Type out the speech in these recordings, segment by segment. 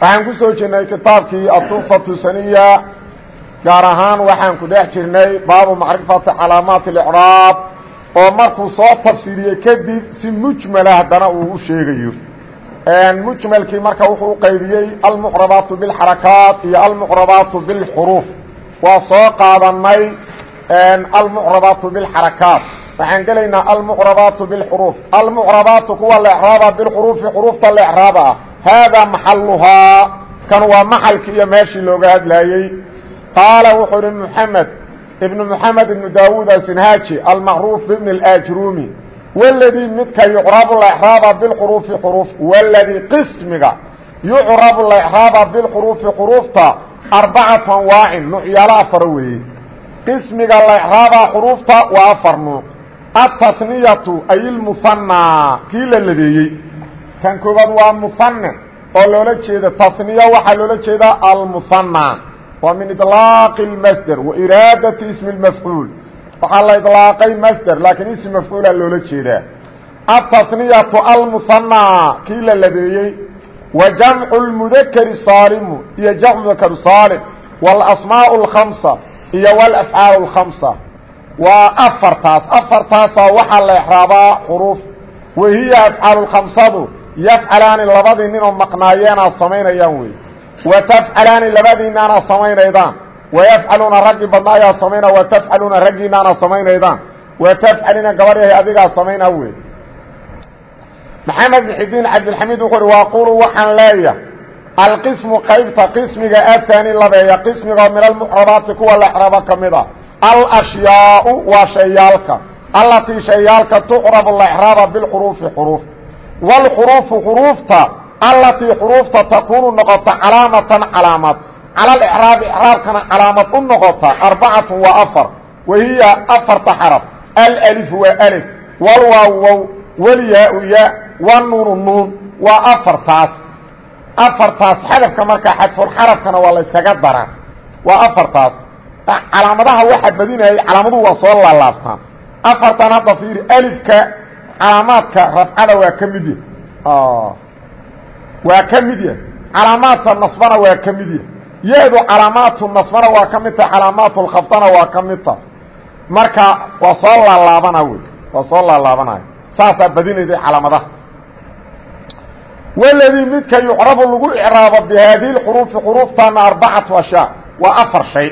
waxaan ku soo jirnay kitaabkii aلطufaة saniya gaar ahaan waxaan ku dhex jirnay baabu macrifati calaamaat اlإcraab oo markuu soo tafsiiriyey kadib si mujmala haddana uu u sheegayo mujmalkii marka wuxuu uqaybiyey almucrabaatu bاlxarakaat iyo almucrabaatu bاlxruuf waa soo qaadanay almucrabaatu bilxarakaat waxaan gelaynaa almucrabaatu bilxuruuf almucrabaatu kuwa la ecraaba bilxuruufi xuruufta la ecraaba ah haadaa maxaluhaa kan waa maxalkii iyo meeshii looga hadlaayey qaala wuxuu ihi mxamed ibnu mxamed ibnu daawuud asinhaaji almacruuf bibn اlaajrumi wladii midka yucrabu la ecraaba bilxuruufi xuruuf wladii qismiga yucrabu la ecraaba bilxuruufi xuruufta arbacatu anwaacin nuucyaalo afara weeye qismiga la ecraabaa xuruufta waa afar nuuc atasniyatu ay ilmuhanaa kii la labeeyey kan koobaad waa muhane oo loola jeeda tasniya waxaa loola jeedaa almuhanaa waa min iطlaaqi اlmasder wa iraadati ismi اlmafcuul waxaa la iطlaaqay masder laakiin ism mafcuula loola jeedaa atasniyatu almuhanaa kii la labeeyey wa jamcu اlmudakri saalimu iyo jamcu mudakru saalim wاlasmaaء اlkhamsa iyo wlafcaal اlkhamsa waa afartaas afartaasaa waxaa la exraabaa xuruuf wahiya afcaalu lkhamsadu yafcalaani labadii ninoo maqnaayeenaa samaynayaan wey watafcalaani labadiinaana samaynaydaan. Wayafcaluuna raggii badnaayaa samayna watafcaluuna raggiinaana samaynaydaan watafcalina gabadhahay adigaa samaynaa wey maxamed bixidiin cabdilxamiid wuxuu uhi waaqulu waxaan leeya alqismu qaybta qismiga ahaani labeeya qismiga min almucrabaati kuwa la exraabo ka mid a alashyaau waa shayaalka allatii shayaalka tucrabu la exraaba bilxuruufi xuruuf wاlxuruufu xuruufta allatii xuruufta takuunu noqota calaamatan calaamad cala alicraabi icraabkana calaamad u noqota arbacatu waa afar wa hiya afarta xaraf alalifu waa alif walwaaw wow walyaa-u ya wanuunu nuun waa afartaas afartaas xadafka markaa xadfulxarafkana waa la yskaga waa afartaas calaamadaha waxaa badinayay calaamaduhu waa soo laalaabtaan afartan hadda fiiri alifka calaamaadka rafcada waa ka mid yahy waa ka mid calaamaadka nasbana waa ka mid ya-du calaamaatu nasbana waa ka mid tahay calaamaatu waa ka mid marka waa soo laalaabana wey. Waa soo laalaabanaya saasaa badinayday calaamadaha. Wladii midka yucrabu lagu icraabo bihaadihi xuruufi xuruuftana arbacatu ashyaa afar shay.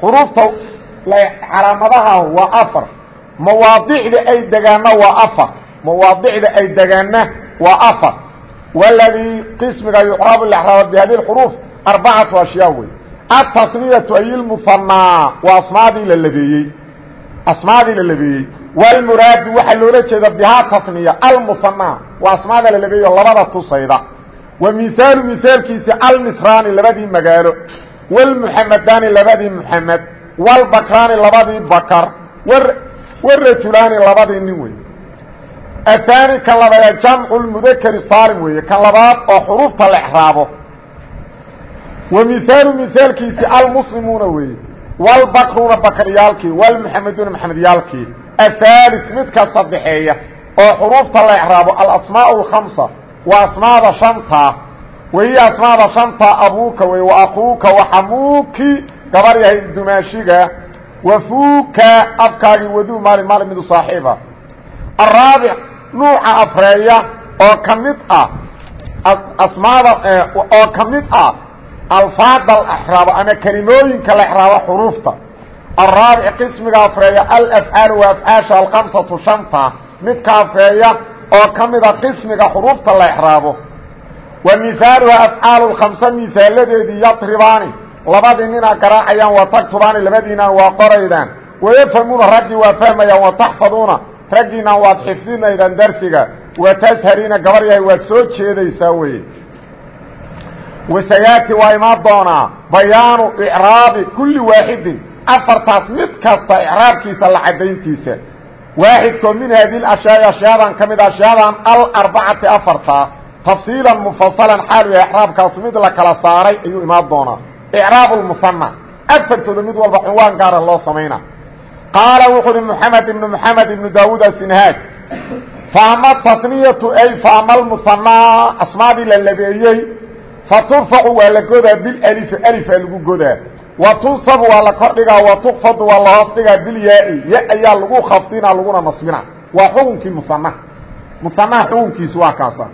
Xuruufta calaamadaha waa afar. Mawaadicda ay degaana waa afar mawaadicda ay degaana waa afar wladii qismiga yucrabu icraabo bihadihi xuruuf arbacatu ashyaa wey atasniyatu ay lmuhanaa waa asmaadii la labeeyey asmaadii la labeeyey wlmuraadu waxaa loola jeeda bihaa tasniya almuhanaa waa asmaada la labeeyo labada tusayda wa mihaalu mihaalkiisi almisraani labadii magaalo wlmuxamadaani labadii muxamed wlbakraani labadii bakar warajulaani labadii nin wey ahaani kan labaad jamcu lmudakari saalim weeye kan labaad oo xuruufta la exraabo wa mihaalu mihaalkiisi almuslimuuna weeye wlbakruuna bakaryaalkii wlmuxameduuna maxamedyaalkii ahaali midka saddexeeya oo xuruufta la exraabo alasmaa alkhamsa waa asmaada shantaa. Wahiya asmaada shantaa abuuka wey wa akuuka waxamuuki gabar yahay dumaashiga. Wafuuka afkaagii waduu maalin maalin midu saaxiiba. Araabic nuuca afreeya oo ka mid ah asmaada oo ka mid ah alfaada alaxraaba ama kelimooyinka la exraaba xuruufta. Alraabic qismiga afreeya alafcaalu waa afcaasha alkamsatu shanta midka afreeya oo ka mida ah qismiga xuruufta la exraabo wa mihaaluha afcaalu lkhamsa mihaaladeedii yadribaani labadii nina garaacayaan wa waa qoraydaan. Wayafhamuuna raggii waa fahmayaan raggiinaan waad xifdinaydaan darsiga watashariina gabar yahay waad soo jeedaysaa weye wasayaati waa imaan doonaa bayaanu icraabi kulli waaxidin afartaas mid kasta icraabkiisa la cadayntiisa waaxidkoo min haadihi ashyaai ashyaadan ka mid ashyaadan alarbacati afartaa tafsiilan mufasalan xaalu yahay icraabkaasu mid la kala saaray ayuu imaan doonaa. Icraab lmuhana afartooda mid walba cunwaan gaara loo samayna qaala wuxu uhi mxamed ibnu mxamed ibnu daawuud asinhaaj faama tasniyatu ay faama lmuhanaa asmaadii la labeeyey faturfacu waa la godaa bilalifi alifaa lagu godaa. Wa tunsabu waa la kordhigaa wa tukfadu waa la hoos dhigaa bilyaai ya ayaa lagu khafdina laguna nasbina waa xukunkii muanaha muanaha xukunkiisu waa kaasa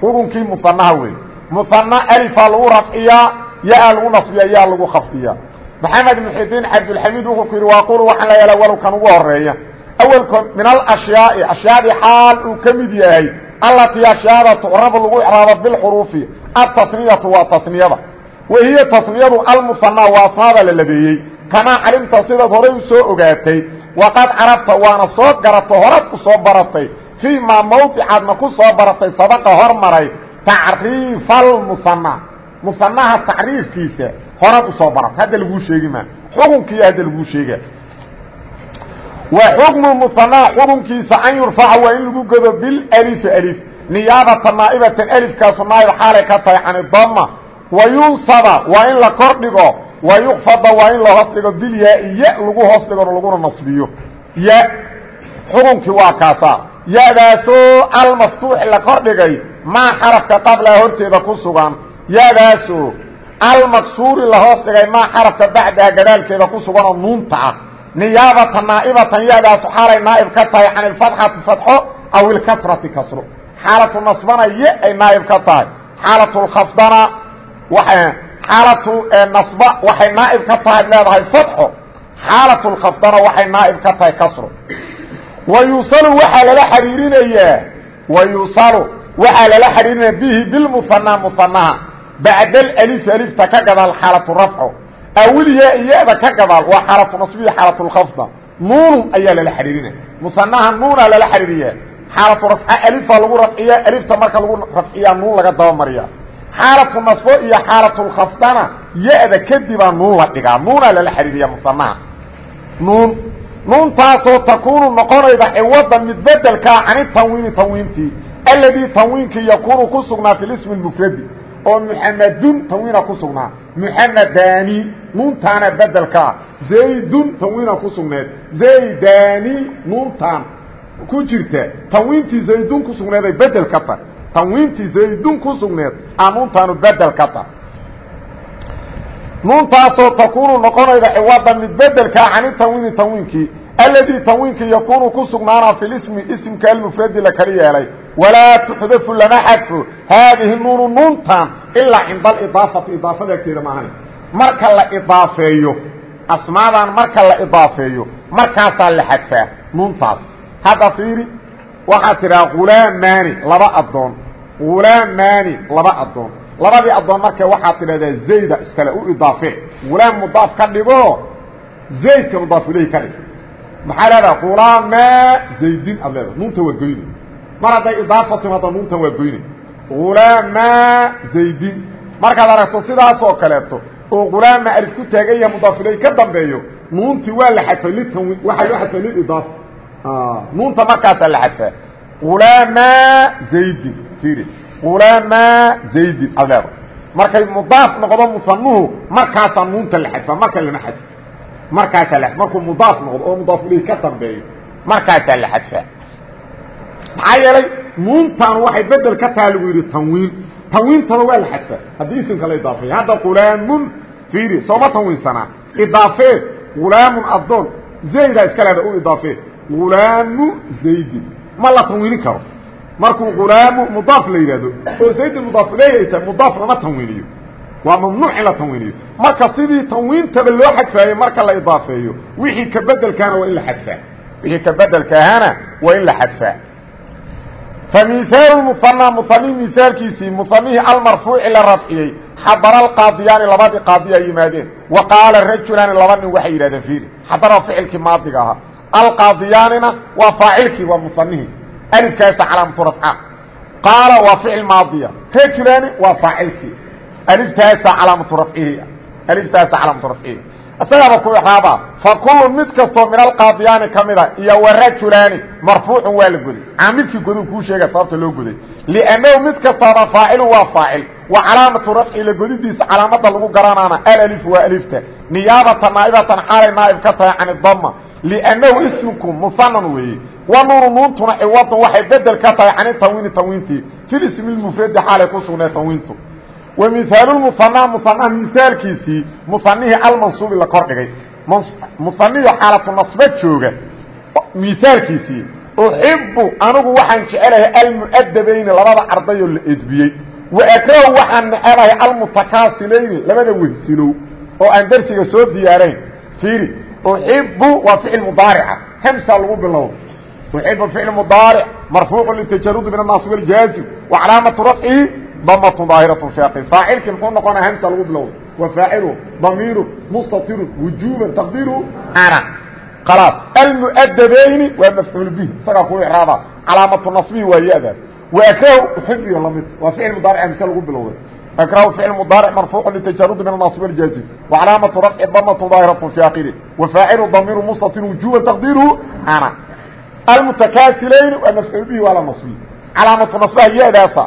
xukunkii muanaha wey muana alifaa lagu rafciyaa ya-a lagu nasbiya yaa lagu khafdiya maxamed muxidiin cabdulxamiid wuxuu ku yidhi waaqulu waxaan la yaalla walowkan ugu horreeya awelkood min alashyaai ashyaadii xaal uu ka mid yahay allatii ashyaada tucrabu lagu icraabo bilxuruufi atasniyatu waa tasniyada. Wahiya tasniyadu almusanaa waa asmaada la labeeyey. Kamaa calimta sidaad horay u soo ogaatay waqad carabta waana soo garato horaad ku soo baratay. Fii maa ku soo baratay sabaqa hormaray tacriifa almusanaa musanaha tacriifkiisa horaad u soo baratay hadda laguu sheegi maa xukunkiiyo hadda laguu sheega. Wa xukmu musanaa xukunkiisa an yurfaca waa in lagu godo bilalifi alif niyaabata naaibatan alifkaasu naaib xaalay ka tahay can wa yunsaba waa in la kor dhigo. Wa yukfada waa in la hoos dhigo. Bilyaai ya lagu hoos dhigo laguna nasbiyo. Ya xukunkii waa kaasaa yadaasoo almaftuuxi la kor dhigay. Maa xarafka qablaa horteeda ku sugan. Yadaasoo almaksuuri la hoos dhigay maa xarafka bacdaha gadaalkeeda ku suganoo nuunta ah. Niyaabatan naaibatan yadaasu xaalay naaib ka tahay can ilfatxati fatxo aw ilkasrati kasro xaalatu nasbana ye ay naaib ka tahay. Xaalatulkhafdana waay xaalatu nasba waxay naaib ka tahay leedahay fatxo. Xaalatulkhafdana waxay naaib ka tahay kasro wa yusalu waxaa lala xariirinayaa wa yusalu waxaa lala xariirinaya bihi bilmuhanaa muhanaha bacda alif alifta ka gadaal xaalatu rafco awilyaa iyada ka gadaal waa xaalatu nasbiya xaalatulkhafda nuunun ayaa lala xariirinaya muhanaha nuunaa lala xariiriyaa xaalatu rafca alifa lagu rafciya alifta marka lagu rafciyaa nuun laga dabamariya xaalatu nasbo iyo xaalatulkhafdana ya-da kadibaa nuun la dhigaa nuunaa lala xariiriya musanaha nuun nuuntaasoo takuunu noqonayda ciwada mid bedelkaa cani tanwiini tanwiintii alladii tanwiinkii yakuunu ku sugnaa fi oo muxamadun tanwiina ku sugnaa. Muxamadani nuuntaana bedelkaa zaydun tanwiina ku sugneed. Zaydani nuuntaan ku jirta. Tanwiintii zaydun ku sugneeday bedel ka tahay tanwiintii zaydun ku sugneed aa nuuntaanu bedel ka tahay nuuntaasoo takuunu noqonayda ciwada mid bedelkaa cani tanwiini tanwiinkii alladii tanwiinkii yakuunu ku sugnaana fi lismi isimka almufradi la kala yeelay walaa tuxdafu lama xadfo haadihi nuunu nuuntan ilaa cinda alidaafati idaafada agteeda maahan marka la idaafeeyo asmaadan marka la idaafeeyo markaasaa la xadfaa nuuntaas hadda fiiri waxaad tidhaha khulaamaani laba addoon khulaamaani laba addoon labadii addoon marka waxaad tidhahdaa zayda iskale u idaafee khulaam mudaaf ka dhigo zaydka mudaaf ilayhi ka dhig maxaa leedaha khulaamaa zaydin aad leedaha nuunta waa goyne mar hadday idaafa timaado nuuntan waa goyne. Khulaamaa zaydin. Markaad aragto sidaasoo kaleeto oo khulaama alif ku taagan yaha mudaaf ilayhi ka dambeeyo nuuntii waa la xadfay litanwiin waxaa loo xadfay lilidaafa nuunta markaasaa la xadfaa ulaamaa zaydin. Ir ulaamaa zaydin. Ad leeda markay mudaaf noqdo musanuhu markaasaa nuunta la xadfaa marka lama xadfo markaasaa markuu mudaaf noqdo oo mudaaf ilayhi ka dambeeyo markaasaa la xadfaa maxaa yeelay nuuntan waxay bedel ka taha lagu yidhi tanwiin. Tanwiintana waa la xadfaa haddii isimka la idaafeeya hadda ulaamun fiiri sooma tanwiinsanaa. Idaafee ulaamun addoon zaydaa iska leeda u idaafee ulaamu zaydin. Ma la tanwiinin karo. Markuu ulaamu mudaaf la yidhahdo oo zaydin mudaaf tahay mudaaf lama tanwiiniyo. Waa mamnuuc in la tanwiiniyo. Marka sidii tanwiintaba loo xadfaayo marka la idaafeeyo wixii ka bedelkaana waa in la xadfaa. Wixii ka bedelkaahana waa in la xadfaa فمثاaل مثنى مثنhi مثاaلkiisii مثنhii almarفوuci la rafciyey xadر القاaضiyaani labadii قاaضi ay yimaadeen وaqاala rajuلaani laba nin waxay yidhahdeen فiiri xadر ficilkii maadiga ahaa alqاaضiyaanina waa faacilkii waa مثنhii alifkaasa calaamatu rafca qaala waa ficil maadiya rajulaani waa faacilkii aliftaasa calaamatu rafcihi aliftaasa calaamatu rafcihi isagaaba ku ixraaba fa kullu mid kastoo min alqaadiyaani ka mida iyo warajulaani marfuucun waa la goday caamilkii godu kuu sheega sababta loo goday liannahu mid kastaaba faacilu waa faacil wa calaamatu rafci la godidiisa calaamada lagu garanaana alif waa alifta. Niyaabatan naaibatan xaalay naaib ka tahay can idama liannahu isminku muhanan weeye. Wa nuunu nuuntuna ciwadun waxay bedel ka tahay can tanwiini tanwiintii. Filismi lmufradi xaalay ku sugnay tanwiintu wa mihaalu muhanaa muhanaha misaalkiisii muhanihii almansuubi la kordhigay muhanihii xaalatu nasba jooga misaalkiisii uxibu anigu waxaan jecelahay almu'adabayni labada ardayoo la edbiyey. Wa akrahu waxaan necelahay almutakaasilayni labada wehsinow oo aan darsiga soo diyaarayn. Fiiri uxibu waa ficil mudaarica hamsaa lagu bilowda uxibu ficil mudaaric marfuucu litajarudi min annaas waljaasim wa calaamatu rafcihi damatun daahiratu fi aqil faacilkii muxuu noqonaya hamsa lagu bilowda wa faacilu damiiru mustatirun wujuban taqdiru ana khalaas almu'adabayni waa mafcuul bihi. Isagaa ku icraaba calaamatu nasbihi waa ya-daas wakrahu uxibiyo la mid waa ficil mudaaric hamse lagu bilowday. Akrahu ficil mudaaric marfuucu litajarudi min annaasib waljaasim wa calaamatu rafci damatun daahiratu fi aqili wa faacilu damiiru mustatirun wujuban taqdiru ana almutakaasilayni waa mafcuul bihi waa la nasbihi calaamatu nasbaha ya-daasa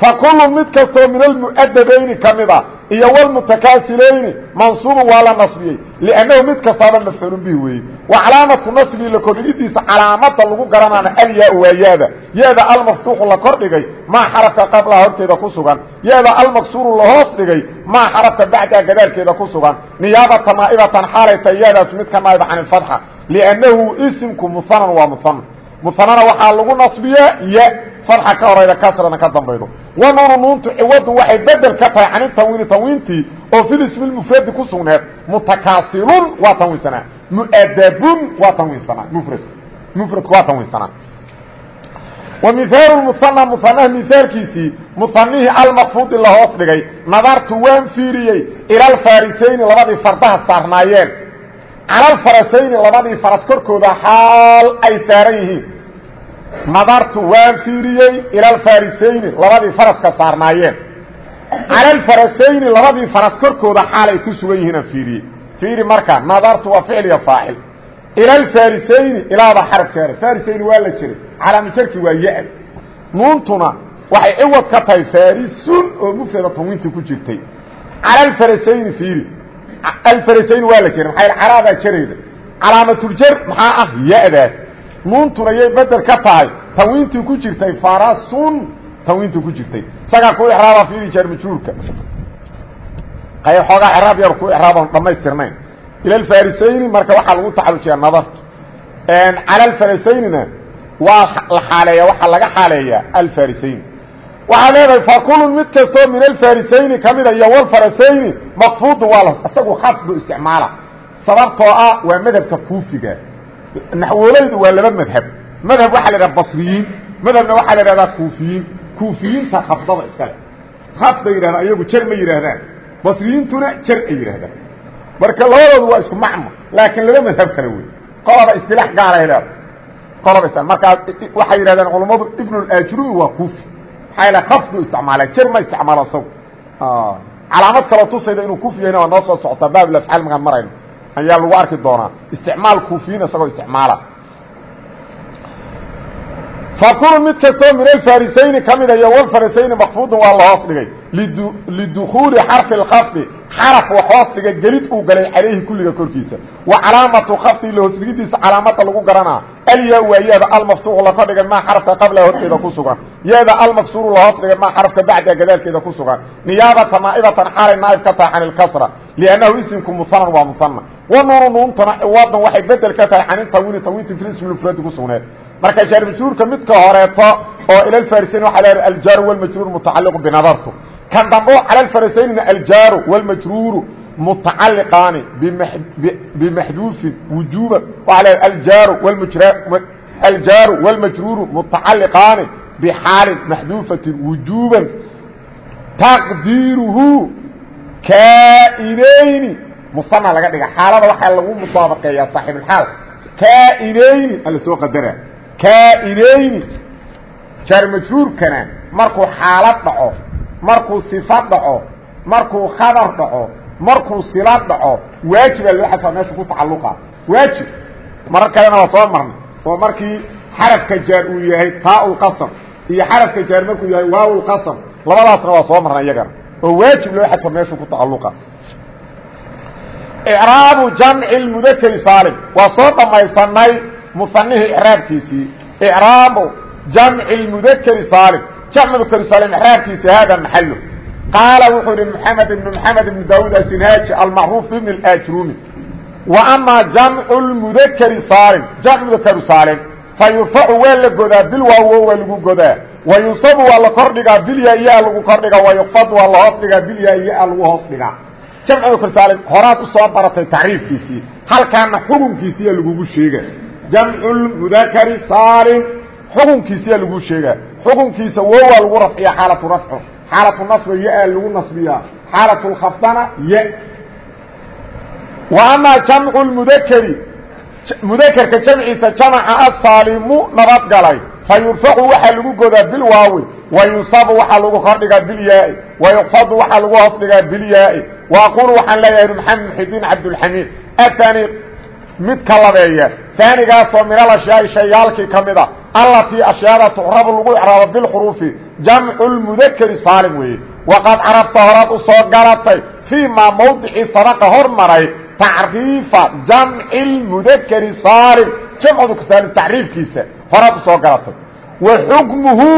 fakulu mid kastoo min almu'adabayni ka mida iyo wlmutakaasilayni mansuubun waa la nasbiyey liannahu mid kastaaba mafcuulun bihi weeye. wa calaamatu nasbii la kordhigidiisa calaamada lagu garanaana alyaa waa yaada yaada almaftuuxu la kordhigay maa xarafka qablaha horteeda ku sugan yaada almaksuuru la hoos dhigay maa xarafka bacdaa gadaalkeeda ku sugan niyaabata naa'ibatan xaalayta yaadaas mid ka naaiba can ilfatxa liannahu isimku muhanan farxa ka horayda kasrana ka dambaydo. Wa nuunu nuuntu ciwadun waxay bedel ka tahay can tanwiini tanwiintii oo filismi mufradi ku sugneed. Mutakaasilun waa tanwiinsanaa. Muadabun waa tanwiinsanaa. Mufrad. Mufradku waa tanwiinsanaa. Wa mihaalu muhana muhanaha mihaalkiisii muhanihii almakfuudi la hoos dhigay nadartu waan fiiriyey ila alfarisayni labadii fardaha saarnaayeen. Cala alfarasayni labadii faras korkooda xaal ay saaran yihiin nadartu waan fiiriyey ila alfarisayni labadii faraska saarnaayeen. Cala alfarasayni labadii faras korkooda xaal ay ku sugan yihiin aan fiiriyey. Fiiri marka nadartu waa ficil iyo faacil. Ila alfarisayni ilaaba xaraf jaare farisayni waa la jiray. Calaama jarki waa ya- nuuntuna waxay ciwad ka tahay farisun oo mufrada tanwiinta ku jirtay. Cala alfarasayni fiiri. Alfarasayni waa nuuntuna yay bedel ka tahay. Tanwiintii ku jirtay farasun tanwiintii ku jirtay. Isagaa ku iraaba fiiri jar majruurka qayb xoogaa iraab yar ku iraaban dhamaystirnayn ila alfarisayni marka waxaa lagu taxalujiyaa nadartu cala alfarisaynina waa la xaaleeya waxaa laga xaaleeyaa alfarisayni waxaa leedahay fakulun mid kastoo min alfarisayni kamida iyo walfarasayni maqfuudu waa la isagu khafdu isticmaala sababtoo ah waa madhabka kuufiga naxwoolaydu waa laba madhab. Madhab waxaa la idhaha basriyiin madhabna waxaa la idhahdaa kuufiyiin. Kuufiyiinta khafdada iskale. Khafda yidhahdaa iyagu jar ma yidhaahdaan. Basriyiintuna jar ay yidhahdaan marka labadoodu waa isku macno laakiin laba madhab kale wey qolaba istilaax gaaray leeda qolaba markaa waxay yidhahdeen culammadu ibnulajrumi waa kuufi. Maxaa yaele khafdu isticmaala jar ma isticmaalo isagu. Calaamad kaloo tusayda inuu kuufi yahayna waa noo soo socotaa baab afcaal makaan marayno ayaa lagu arki doonaa. Isticmaal kuufiyiin isagoo isticmaala. Fakulu mid kastoo min alfarisayni ka mida iyo walfarisayni makfuudun waa la hoos dhigay. Lidukuuli xarfi اlkhafdi xaraf wax hoos dhiga gelid uu galay calayhi kulliga korkiisa. Wa calaamatu khafdi la hoos dhigidiisa calaamada lagu garanaa. Alya waa yaada almaftuuxu laka dhigay maa xarafka qabla horteeda ku sugan. Yaada almaksuuru la hoos dhigay maa xarafka bacda gadaalkeeda ku sugan. Niyaabata naa'ibatan xaalay naa'ib ka tahay can ilkasra. Liannahu isimku muhanan waa muhana wa nuunu nuuntana ciwadan waxay bedel ka tahay can intawiini tawiinti fi ismi mufradi ku sugneed marka jaarmajruurka midka horeeto oo ila alfarisayn waxa la aljaaru walmajruur mutacaliqu binadartu kan dambe cala alfarisaynina aljaaru walmajruuru mutacaliqaani bimaxduufin wujuuban waxa la aljaaru walmajruuru mutacaliqaani bixaalin maxduufatin wujuuban taqdiiruhu kaainayni musana laga dhiga xaalada waxaa lagu mudaabaqeeyaa saaxiibulxaal kaainayni ala soo qadara. Kaainayni jaar majruurkana markuu xaalad dhaco markuu sifa dhaco markuu khabar dhaco markuu sila dhaco waajibaa loo xadfaa meeshu ku tacalluqa. Waajib. Marar kalena waa soo marnay. Oo markii xarafka jaar uu yahay taaulqasam iyo xarafka jaar markuu yahay waawulqasam labadaasna waa soo marnay iyagana oo waajib loo xadfo meeshu ku tacalluqa icraabu jamci mudakri saalim. Waa soo dhamaysanay musanihii icraabkiisii icraabu jamci mudakri saalim. Jamc mudakri saalim icraabkiisi hada maxalo qaala wuxuu yihi mxamed ibn mxamed ibn daawud asinhaaji almacruuf ibn اajrumi wa amaa jamcu mudakri saalim jamc mudakru saalim fa yurfacu waa la godaa bilwaawo waa lagu godaa. Wa yunsabu waa la kordhigaa bilyaa-ya lagu kordhigaa wa yukfad waa la hoos dhigaa bilyaa-ya lagu hoos dhigaa jamcu mudakr saalim horaad u soo baratay tacriifkiisii halkaana xukunkiisiya lagugu sheega jamcu mudakri saalim xukunkiisiyaa lagu sheegaa xukunkiisa wowaa lagu rafciya xaalatu rafco xaalatu nasba ya lagu nasbiyaa. Xaalatu lkhafdana ya. Wa amaa jamcu mudakeri mudakerka jamciisa jamaca asaalimu nabadgalay fa yurfacu waxaa lagu godaa bilwaawi wa yunsabu waxaa lagu kordhigaa bilyaai wa yuqfadu waxaa lagu hoos dhigaa bilyaai wa aqulu waxaan leeyahay maxamed muxidiin cabdulxamiid athani mid ka labeeya aanigaasoo min alashyaai shayaalkii ka mida allatii ashyaada tucrabu lagu icraabo bilxuruufi jamcu lmudakeri saalim weeye. Waqad carafta horaad u soo galatay fii maa mawdicii sabaqa hormaray tacriifa jamci lmudakeri saalim. Jamcudku saalim tacriifkiisa horaad u soo galatay. Wa xukmuhu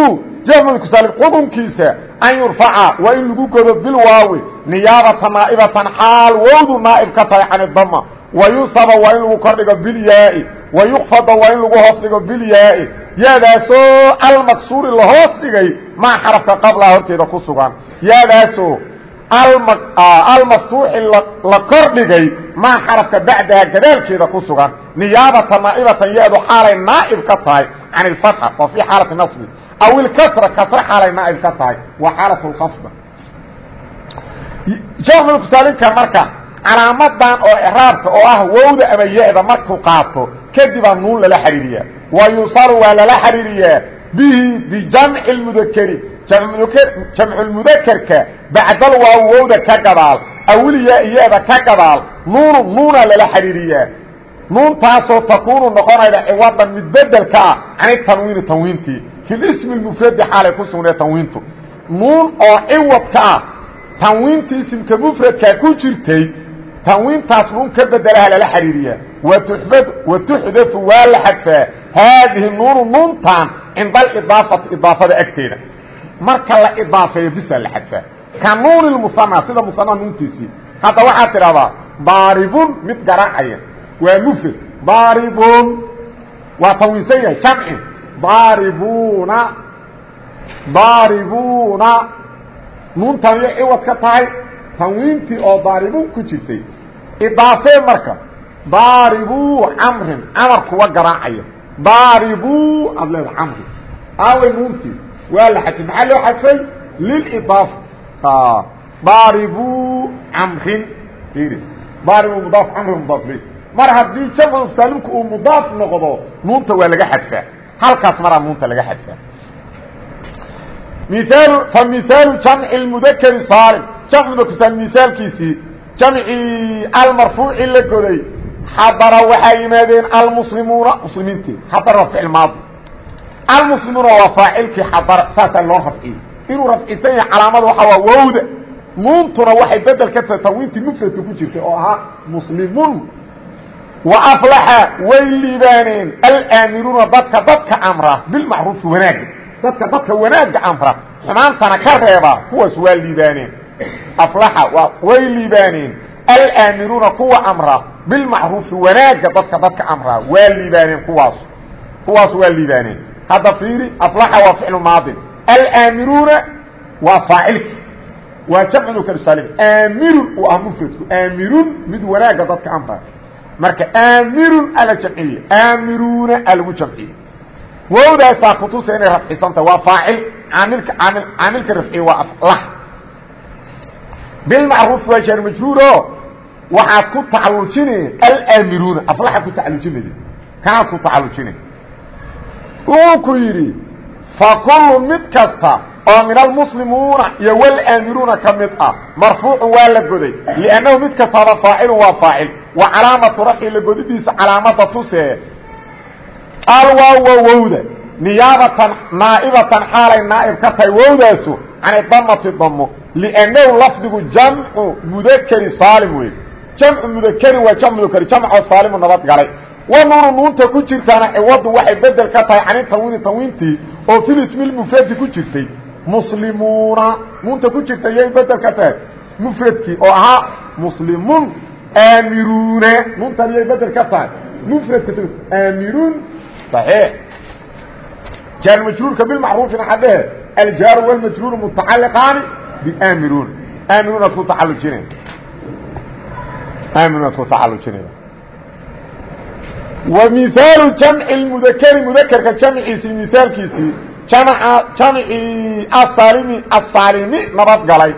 jamcudku saalim xukunkiisa an yurfaca waa in lagu godo bilwaawi niyaabata naa'ibatan xaal wowdu naa'ib ka tahay can idama wayunsaba waa in lagu kordhigo bilyaai wayukfada waa in lagu hoos dhigo bilyaai yaadaasoo almaksuuri la hoos dhigay maa xarafka qablaha horteeda ku sugan. Yaadaasoo almaftuuxi la kordhigay maa xarafka bacdaha gadaalkeeda ku sugan niyaabata naa'ibatan ya-du xaalay naa'ib ka tahay can ilfatxa waa fii xaalati nasbi aw ilkasra kasra xaalay naa'ib ka tahay waa xaalat lkhafda jamcusaalinka marka calaamadan oo iraabka oo ah wowda ama ya-da markuu qaato kadibaa nuun lala xariiriyaa wa yusaru waa lala xariiriyaa bihi bijamci mudakeri jamculmudakerka bacdal waa wowda ka gadaal awilyaa iyada ka gadaal nuunu nuunaa lala xariiriyaa nuuntaasoo takuunu noqonayda ciwadan mid bedelka ah. Cani tanwiini tanwiintii. Fi lismi mufradi xaalay ku sugnee tanwiintu. Nuun oo ciwadka ah. Tanwiintii isimka mufradkaa ku jirtay tanwiintaas nuun ka bedelaha lala xariiriyaa watuxdafu waa la xadfaa. Haadihi nuunu nuuntan cinda alidaafati idaafada agteeda. Marka la idaafeeyo bisaa la xadfaa. Ka nuuni muana sida muana nuuntiisii. Hadda waxaad tidhahdaa daaribun mid garaacaya waa mufrad. Daaribun waa tanwiinsan yahay jamci. Daaribuna daaribuna nuuntan iyo ciwad ka tahay tanwiintii oo daaribun ku jirtay. Idaafee marka daaribuu camrin camar kuwa garaacaya. Daaribuu aad leeda camri aaway nuuntii waa la xadfay maxaa loo xadfay lilidaafa mar haddii jamcu saalimku uu mudaaf noqdo nuunta waa laga xadfaa. Halkaas maraa nuunta laga xadfaa. Miaal fa mihaalu jamci mudakri saalim. Jamc mudakrsaalim mihaalkiisii jamcii almarfuuci la goday. Xadara waxaa yimaadeen almuslimuuna muslimiintii xadara waa ficil maadi. Almuslimuuna waa faacilkii xadara saasaa loo rafciyey. Inuu rafcisan yahay calaamada waxaa waa wowda. Nuuntuna waxay bedel ka tahay tanwiintii mufradka ku jirtay oo ahaa muslimun aflaxa way liibaaneen alaamiruuna dadka dadka amra bilmacruufi wanaaga dadka dadka wanaaga amra xumaantana ka reeba kuwaas waa liibaaneen aflaxa way liibaaneen alaamiruuna kuwa amra bilmacruufi wanaaga dadka dadka amraa waa liibaaneen kuwaas kuwaas waa liibaaneen hadda fiiri aflaxa waa ficlu maadin alaamiruuna waa faacilki waa jamcu dadka amra marka aamirun ala jamciye aamiruuna alagu jamciye wowdaasaa kutusa inay rafcisanta waa faacil aamilka aamil caamilka rafciye waa aflah bilmacruuf waa jaar majruuro waxaad ku tacalujine alamiruuna aflaxa ku tacalujinaya kanaad ku tacalujine wuxuu ku yidhi fa kullu mid kasta oo min almuslimuuna iyo walaamiruuna ka mid ah marfuucun waa la goday liannahu mid kastaaba faacilun waa faacil wa calaamatu rafci la godidiisa calaamada tusee. Alwaawa wowda niyaabatan naa'ibatan xaalay naa'ib ka tahay wowdaasu can idamati damo liannahu lafdigu jamcu mudakeri saalim wey jamcu mudakarin waa jamc mudakeri jamcoo saalimu nabad galay. Wa nuunu nuunta ku jirtaana ciwadu waxay bedel ka tahay cani tanwiini tanwiintii oo filismilmufradi ku jirtay. Muslimuuna nuunta ku jirta yay bedel ka tahay. Mufradkii oo ahaa muslimuun aamiruuna nuuntan yay bedel ka tahay? Mufradka aamiruun صaxiix jaar majruurka bilmacruufina xadhehe aljaaru wاlmajruuru mutacaliqaani biaamiruun aamiruun ad ku tacalujinay aamiruun ad ku tacalujinaya wa mihaalu jamci mudakeri mudakerka jamciisii mihaalkiisii jamcii asalimi asaalimi nabadgalay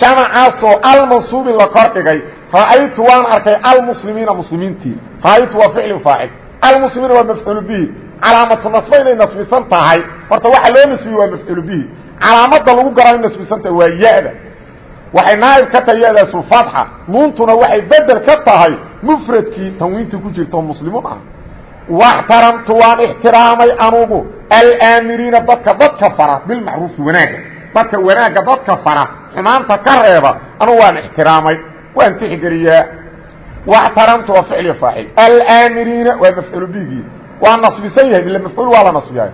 jamcaasoo almansuubi la kordhigay ra'aytu waan arkay almuslimiina muslimiintii ra'aytu waa ficli faacil almuslimiina waa mafcuul bihi calaamatu nasba inay nasbisan tahay horta waxa loo nasbiye waa mafcuul bihi calaamada lagu garan nasbisan tahay waa ya-da waxay naaib ka tahay ya-daasu fatxa nuuntuna waxay bedel ka tahay mufradkii tanwiintii ku jirta oo muslimuun ah waxtaramtu waan ixtiraamay anugu alaamiriina dadka dadka fara bilmacruufi wanaagga dadka wanaagga dadka fara waan tixgeliyaa waxtaramtu waa ficli faacil. Alaamiriina waa mafcuul bigii waa nasbisan yahay ila mafcuul waa la nasbiyaay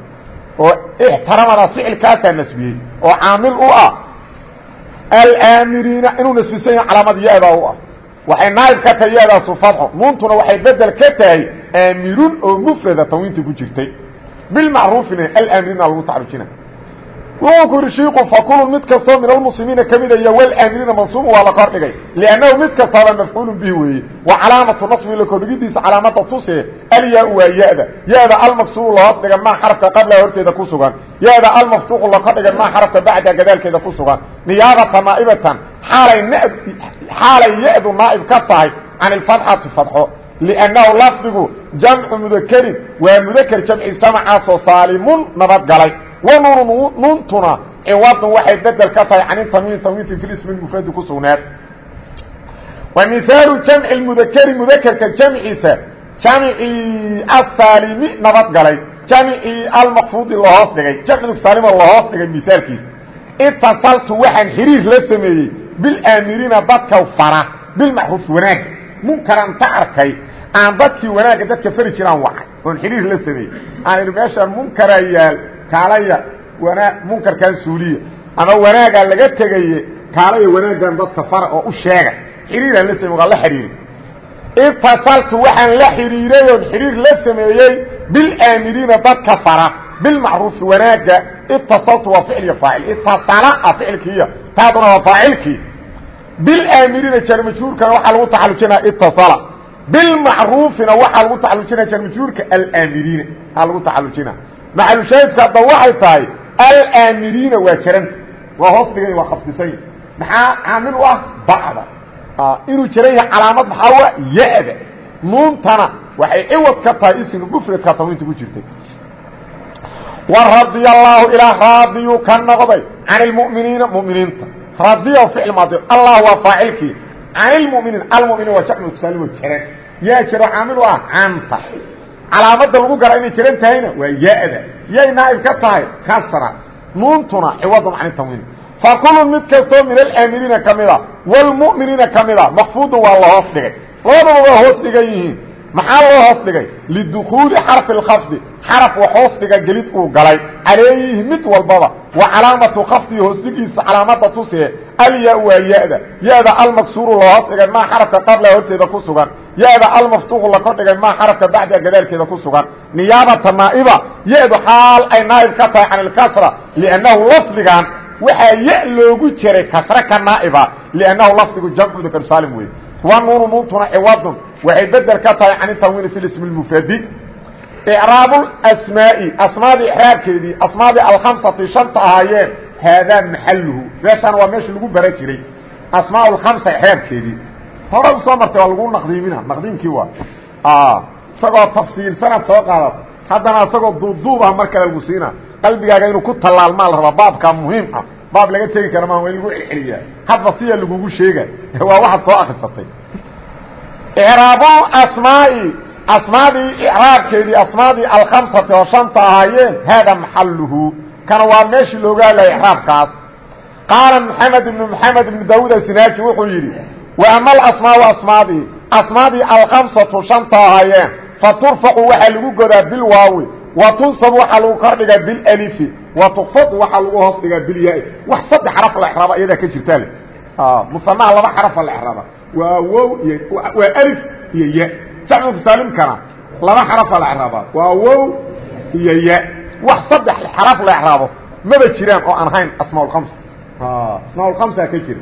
oo ixtaramada ficilkaasaa nasbiyey. Oo caamil u ah. Alaamiriina inuu nasbisan yahay calaamad ya-daa u ah. Waxay naaib ka tahay ya-daasu fadxo nuuntuna waxay bedel ka tahay aamirun oo mufrada tanwiinta ku jirtay. Bilmacruufina alaamiriina lagu taxrujina yidhi shiiku fakulun mid kastoo min almuslimiina ka mida iyo walaamiriina mansuubu waa la kordhigay liannahu mid kastaaba mafcuulun bihi weeye wa calaamatu nasbi la kordhigidiisa calaamada tuse alyaa waa ya-da ya-da almaqsuuru la hoos dhiga maa xarafka qabla horteeda ku sugan ya-da almaftuuqu la kordhiga maa xarafka bacda gadaalkeeda ku sugan niyaabata naa'ibatan xaalay xaalay ya-du naa'ib ka tahay can ilfatxati fadxo liannahu lafdigu jamcu mudakerin waa mudaker jamciis jamacaasoo saalimun wanuunu nuuntuna ciwadun waxay bedel ka tahay can tamyiini tamyiinti fi ismi mufradi ku sugnaad. Wa mihaalu jamci mudakeri mudakerka jamciisa jamcii asaalimi nabadgalay jamcii almaqfuudi lahoos dhigay jamcigu saalimo lahoos dhigay mihaalkiisa itasaltu waxaan xiriir la sameeyey bilaamiriina dadka fara bilmacruufi wanaag. Munkaran ta arkay aan dadkii wanaagga dadka fari jiraan wacay. Oon xiriir la kaalaya wanaa munkarkan suuliya ama wanaagaa laga tegaye kaalaya wanaaggan dadka fara oo u sheega. Xiriiraan la samey waa la xidhiiri itasaltu waxaan la xidhiiray oon xidhiir la sameeyey bilaamiriina dadka fara bilmacruufi wanaagga itasaltu waa ficliya faacil. Itasala a ficilkiiya taaduna waa faacilkii. Bilaamiriina jarmajhuurkana waxaa lagu taxallujinaya itasala bilmacruufina waxaa lagu taxallujinaya jarmajhuurka alaamiriina aa lagu taxallujina maxalushaahidku hadda waxay tahay alaamiriina waa jaranta waa hoos dhigay waa khafdisanya maxaa caamil u ah? Bacda. Inuu jaran yahay calaamad maxaa wa ya-da. Nuuntana waxay ciwad ka tahay ismka mufradka tanwiinta ku jirtay. Wa radiya allaahu ilaa raadiyuu ka noqday can ilmuminiina muminiinta. Radiya ficil maadi allah waa faacilkii. Can ilmuminiin almuminiin waa jacmu tusaalimo jaran. Yaa jaro caamil u ah? Canta calaamada lagu gara inay jiran tahayna waa ya-da. Yay naaib ka tahay kasra nuuntuna ciwadun can tamwiin fakulu mid kastoo min alaamiriina ka mida wlmuminiina ka mida makfuudun waa la hoos dhigay. Labadaba waa hoos dhigan yihiin maxaa loo hoos dhigay? Lidukuuli xarfi اlkhafdi xaraf wax hoos dhiga gelid uu galay. Calayhi mid walbaba wa calaamatu khafdii hoos dhigiisa calaamada tusee alya waa ya-da. Ya-da almaksuuru loo hoos dhigay maa xarafka qabla horteeda ku sugan. Ya-da almaftuuqu la maa xarafka bacda gadaalkeeda ku sugan. Niyaabata naa'iba. Ya-du xaal ay naa'ib ka tahay can ilkasra liannahu lafdigan waxaa ya loogu jiray kasre ka naa'iba liannahu lafdigu jamcu dakar saalim nuunu nuuntuna ciwadun waxay bedel ka tahay can tanwiini fi ismi mufradi icraabu asmaai asmaadii ixraabkeedii asmaadii alkhamsati shanta ahaayeen haadaa maxaluhu meeshaan waa meesha lagu bara jiray. Asmaa lkhamsa ixraabkeedii hore u soo martay waa lagu naqdiimina. Naqdiimkii waa isagoo tafsiilsanaad soo qaadata. Haddana isagoo duubduub ah mar kale lagu siina. Qalbigaaga inuu ku tallaalmaa la rabaa baabkaa muhiim ah baab laga tegi kara maa waa in lagu celceliyaa hadba siya lagugu sheega. Waa waxaad soo akrisatay icraabu asmaai asmaadii icraabkeedii asmaadii alkhamsati oo shanta ahaayeen haada maxaluhu kana waa meeshii looga hadlaya icraabkaas qaala maxamed ibnu maxamed ibnu daawuud asinaaji wuxuu yidhi wa ama alasmaau asmaadii asmaadii alkhamsatu shanta ahaayeen fa turfacu waxaa lagu godaa bilwaawi wa tunsabu waxaa lagu kordhigaa bilalifi wa tukfadu waxaa lagu hoos dhigaa bilyaa wax saddex xaraf la exraaba iyadaa ka jirtaale. Musanaha laba xarafa la exraaba waa wow iyo waa alif iyo ya. Jamcu kusaalimkana laba xarafa la exraaba waa wow iyo ya. Wax saddex xaraf la exraabo maba jiraan oo aan ahayn asmaaulkhamsa asmaaulkhamsaa ka jira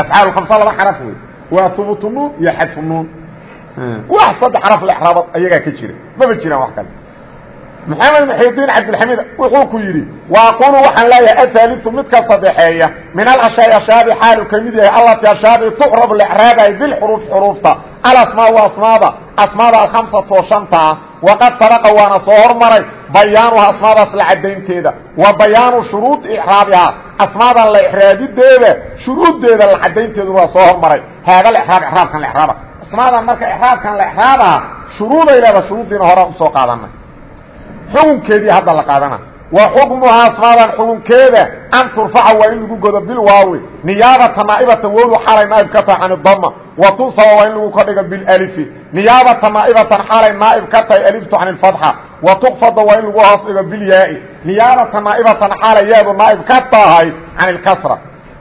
afcaalulkhamsa laba xaraf wey. Waa hubutu nuun iyo xadfu nuun. Wax saddex xaraf la exraabo ayagaa ka jira maba jiraan wax kale maxamed muxidiin cabdilxamiid wuxuu ku yidhi waaqulu waxaan leeyahay ahaaliu midka sadexeeya min alashaai ashaabi xaalu ka mid yahay allati ashaabi tucrab lecraabay bilxuruuf xuruufta alasmaa wa asmaada asmaada alkhamsatu oo shanta ah waqad sabaqa waana soo hormaray bayaanuha asmaadaas la cadaynteeda wa bayaanu shuruudi icraabihaa asmaada la icraabideeda shuruuddeeda la cadaynteedu waa soo hormaray haada iraab iraabkan iraaba asmaadan marka iraabkan la icraabaha shuruuday leeda shuruuddiina u soo qaadanay xukunkeedii hadda la qaadana. Wa xukmuhaa asmaadan xukunkeeda an turfaca waa in lagu godo bilwaawi niyaabata naaibatan wowdu xaalay naaib ka tahay can idama wa tunsaba waa in lagu kordhigo bilalifi niyaabata naaibatan xaalay naaib ka tahay aliftu can ilfatxa wa tukfada waa in lagu hoos dhigo bilyaai niyaabata naaibatan xaalay yaadu naaib ka tahay can ilkasra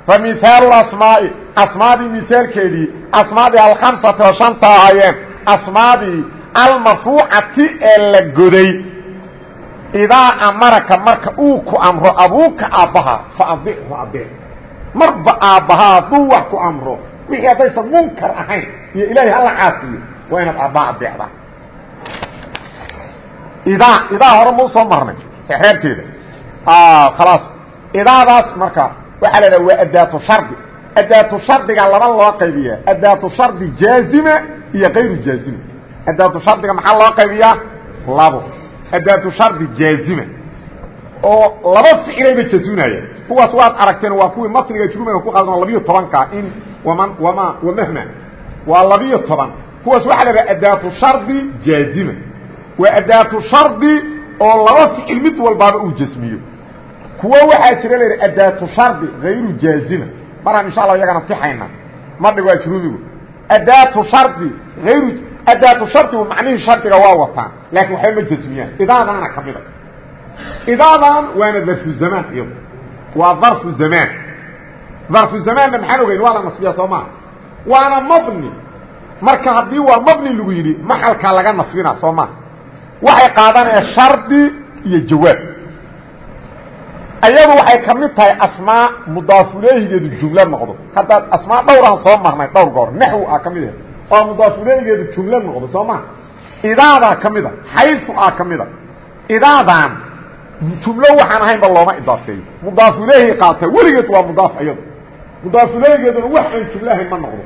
fa mihaalu asmaai asmaadii mihaalkeedii asmaadii alkhamsati oo shanta ahaayeen asmaadii almarfuucati ee la goday idaa amaraka marka uu ku amro abuuka aabbaha faadichu adec marba aabbahaa hadduu wax ku amro wixii haddaysan munkar ahayn iyo ilaahay hala caasiyo waa inaad aabbaha adeecdaa idaa idaa hore mau soo marnay exraabteeda khalaas idaadaas marka waxaa la idhaha waa adaatu shardi adaatu shardiga laba loo qaybiyaa adaatu shardi jaazima iyo kayru jaazima adaatu shardiga maxaa loo qaybiyaa labo adaatu shardi jaazima oo laba ficlayba jasunaya kuwaas waad aragteen waa kuwii matniga jurumega ku qaadan labiyo tobanka in waman wama wamahma. Waa labiyo toban. Kuwaas waxaa la idhaha adaatu shardi jaazima. Waa adaatu shardi oo laba ficil mid walbaaba uu jasmiyo kuwo waxaa jira la adaatu shardi hayru jaazima. Maraan insha allah iyagana tixayna. Madhiga waa jurumigu adaatu shardi ayru adaatu shardigu macnihii shardiga waa wataan laakiin waxba ma jasmiyaan idaadaana ka mida idaadan waana darfu zamaan iyado waa darfu zamaan darfu zamaanna maxaan ogeyn waa la nasbiya soo maa waana mabni marka haddii waa mabni lagu yidhi maxalkaa laga nasbina soo maa waxay qaadanaya shardi iyo jawaab ayadu waxay ka mid tahay asmaa mudaafuleehigeedu jumlo noqdo haddaad asmaa dhowraan soo marnay dhowr goor naxwi ah ka mid ah oo mudaafuleehigeedu jumlo noqdo soo maa idaadaa ka mida xayfu a ka mida. Idaadan jumlo waxaan ahaynba looma idaafeeyo. Mudaafulehi qaata weligeed waa mudaaf iyado mudaafulehigeeduna wax aan jumlo ahayn ma noqdo.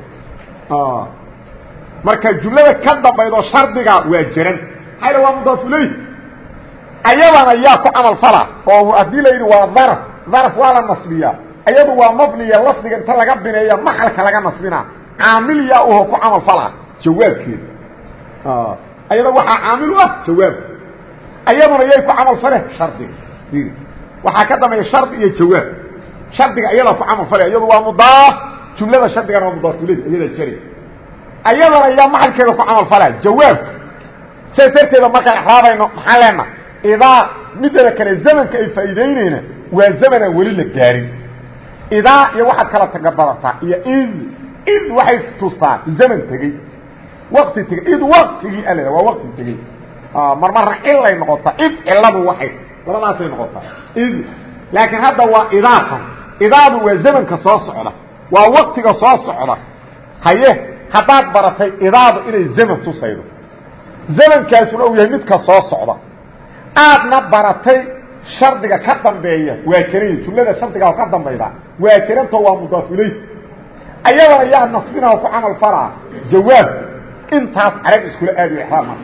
Marka jumlada ka dambaydoo shardiga waa jaran maxaa waa mudaafulehi ayadana yaa ku camal fala. Oo haddii la waa daraf daraf waa la nasbiyaa. Ayadu waa mabniya lafdiga inta laga bineeya maxalka laga nasbina caamil yaa uho ku camal fala. Jawaabkeeda ayada waxaa caamil u ah jawaabka ayaduna yay ku camal fale shardiga waxaa ka dambeeya shardi iyo jawaab. Shardiga ayadaa ku camal fale iyadu waa mudaaf. Jumlada shardigana waa mudaaf ileyh ayadaa jari. Ayadana yaa maxalkeeda ku camal falaa jawaabka sidaas darteeda markaan exraabayno maxaan leena idaa midada kale zamanka ay faa'iideynayna waa zaman aan weli la gaarin. Idaa iyo waxaad kala tagabadataa iyo id id waxay tustaa zaman tegey. Waqti tegey id waqtigii al waa waqti tegey. Marmarna cilay noqotaa id ciladu waxay labadaasay noqotaa. Id laakiin hadda waa idaatan idaadu waa zamanka soo socda waa waqtiga soo socda. Haye haddaad baratay idaadu inay zaman tusaydo. Zamankaasuna uu yahay midka soo socda. Aadna baratay shardiga ka dambeeya waa jaranya jumlada shardigaa ka dambayda waa jaranto waa mudaaf ilay ayadana yaa nasbinaha ku camal falaa jawaab. Intaas carab iskula aadiyo ixraama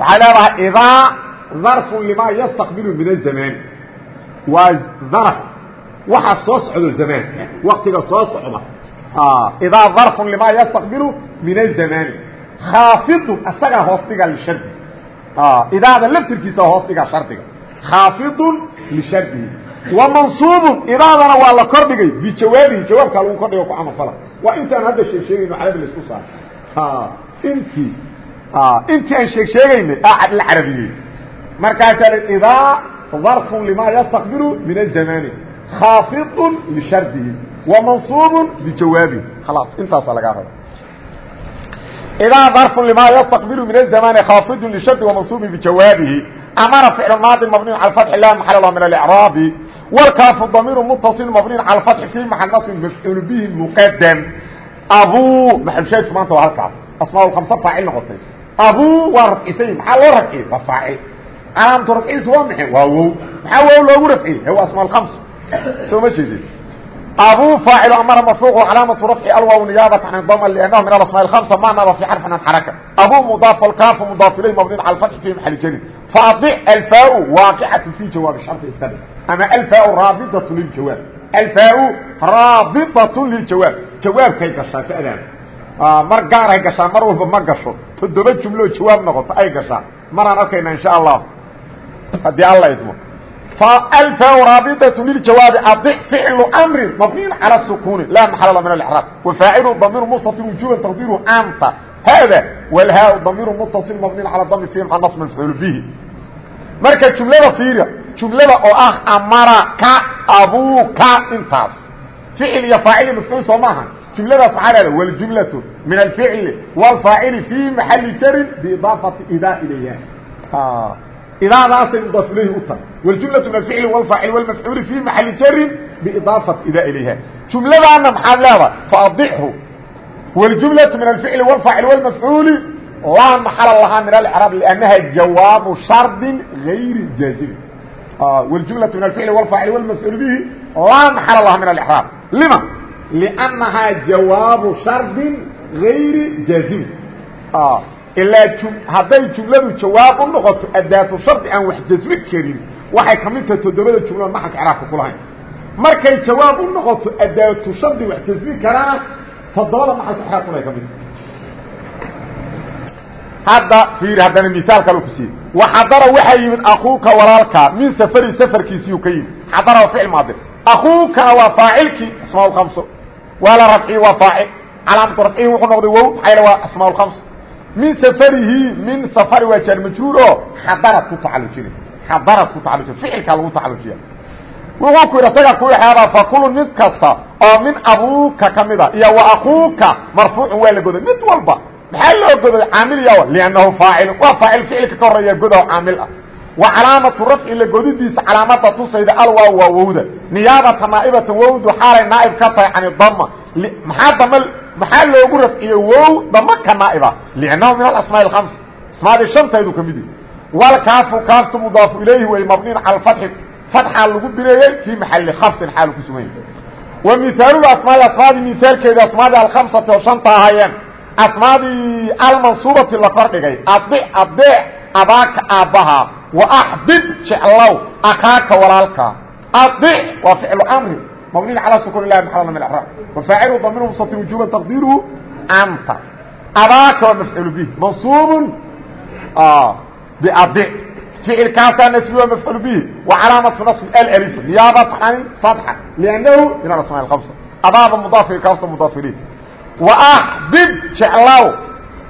waxay leedahay idaa darfun limaa yastaqbilu min azamaani waa darf waxa soo socdo zamaanka waktiga soo socda. Idaa darfun limaa yastaqbilu min azamaani khaafidun isagaa hoos dhiga lishardi idaada laftirkiisa hoos dhiga shardiga. Khaafidun lishardihi mansuubun idaadana waa la kordhigay bijawaabihi jawaabkaa lagu kordhigo ku camalfala waa intaan hadda sheeg sheegayno carabi la isku saaro intii intii aan sheeg sheegaynay la carabiyey. Markaasaa idaa darfun limaa yastaqbilu min azamaani khaafidun lishardihi wa mansuubun bijawaabihi khalaas intaasaa lagaa raba idaa darfun limaa yastaqbilu min khaafidun lishardi wa mansuubin bijawaabihi amara ficlu maadi mabniyu cala fatxi la maxal lah min alicraabi wlkaafu damiiru mutaصil mabniyin cala fatxi fi maxal nasbin mafcuul bihi muqadam abuu maxalshaadku maanta waa halkaas. Asmaa kamsa faacil noqotay. Abuu waa rafcisay maxaa loo rafciyey? Waa faacil. Calaamatu rafciisu waa maxay? Waa wow. Maxaa wow loogu rafciyey? Waa asmaa alkams soo ma jeedin abuu faacil amara marfuucu calaamatu rafci alwaaw niyaabatan can dama liannahu min alasmaa alkhamsa ma naba fi xarfin an xaraka. Abuu mudaaf alkaafu mudaaf ilayh mabniyin cala fatxi fi maxali jarin faadic alfaa waaqicatu fi jawaabi shardi isad ama alfaa raabidatu liljawaab alfaa raabidatu liljawaab jawaabkay gashaa fa'daan mar gaaray gashaa mar walba ma gasho toddoba jumloo jawaab noqoto ay gashaa maraan arkayna insha allah haddii alla idmo فالفاء رابطة للجواب أضع فعل أمر مبني على السكون لا محل له من الإعراب وفاعل ضمير مستتر وجوبا تقديره أنت هذا والهاء ضمير متصل مبني على الضم فيه مع نصب مفعول به marka jumlada fiiriya jumlada oo ah amaraka abuuka intaas ficil iyo faacil mafcuul soo maaha jumladaas waxaa leeda waljumlatu min alficli wاlfaacili fi maxali jarin biidaafati idaa ilayha idaadaasay mudaaf ilayhi u tahay wاljumlaةu min alficli wاlfaacili wاlmafcuuli fi maxali jarin biidaafati idaa ilayha jumladaana maxaad leedahay faadixhu wاljumlaةu min alficli wاlfaacili wاlmafcuuli laa maxala lahaa min alcraab لأnnaha jawaabu shardi غayri jaazimi wاljumlaةu min alficli wاlfaacili wاlmafcuul bihi laa maxala lahaa min alcraab lima لأnnahaa jawaabu shardi غayri jaazimi ilaa hadday jumladu jawaab u noqoto adaatu shardi aan wax jasmi karin waxay ka mid tahay toddobada jumlo maxalka craabka kulahayn markay jawaab u noqoto adaatu shardi wax jasmi karana toddobada maxalka craab kulahay ka mid hadda fiiri haddana miaal kale ku siiyey. Waxadara waxaa yimid akuuka walaalkaa min safari safarkiisiyuu ka yimid. Xadara waa ficil maadi akuukana waa faacilkii asmaa lkamso waa la rafciye waa faacil. Calaamatu rafcihi wuxuu noqday wow maxaa yal waa asmaa lkamso min safarihi min safari waa jaar majruur oo xadarad ku tacalujina xadarad ku tacalujina ficilkaa lagu tacalujiya wuxuu ku yidhi isaga ku xeedaa fakulun mid kasta oo min abuuka ka mid wa akuuka marfuucun waa la goday. Mid walba maxaa loo goday? caamil yaw lnnahu faacil waa faacil ficilka ka horreeya goda caamil ah. Wa calaamatu rafci la godidiisa calaamada tusayda alwaaw waa wowda. Niyaabata naaibatan wowdu xaalay naaib ka tahay can dama maxaa dam maxaa loogu rafciye wow dama ka naaibah lnahu min aasmaa ams asmaadii shantaydu ka mid yihi walkaafu kaaftu mudaafu ilayhi way mabniin cala fati fatxaa lagu bireeyey fii maxali khafdin xaalu ku sugan yahay. Wa miaaluu asmaa asmaadi miaalkeeda asmaadii alkhamsati oo shanta ahayeen asmaadii almansuubati la kordhigay adix adeec abaaka aabbaha wa axbib jeclow akaaka walaalka adix waa ficlu amri mabniin calaa sukun ilahi maxalna min acraab wafaacilu damiru mustatir wujuban taqdiiruhu anta abaaka waa mafcuul bih mansuubun biadic ficilkaasaa nasbi waa mafcuul bihi wa calaamatu nasbi alif niyaabatan fatxa liannahu min alasmaa alkamsa adaada mudaaf kaasta mudaaf ilayh وأحبب جعلو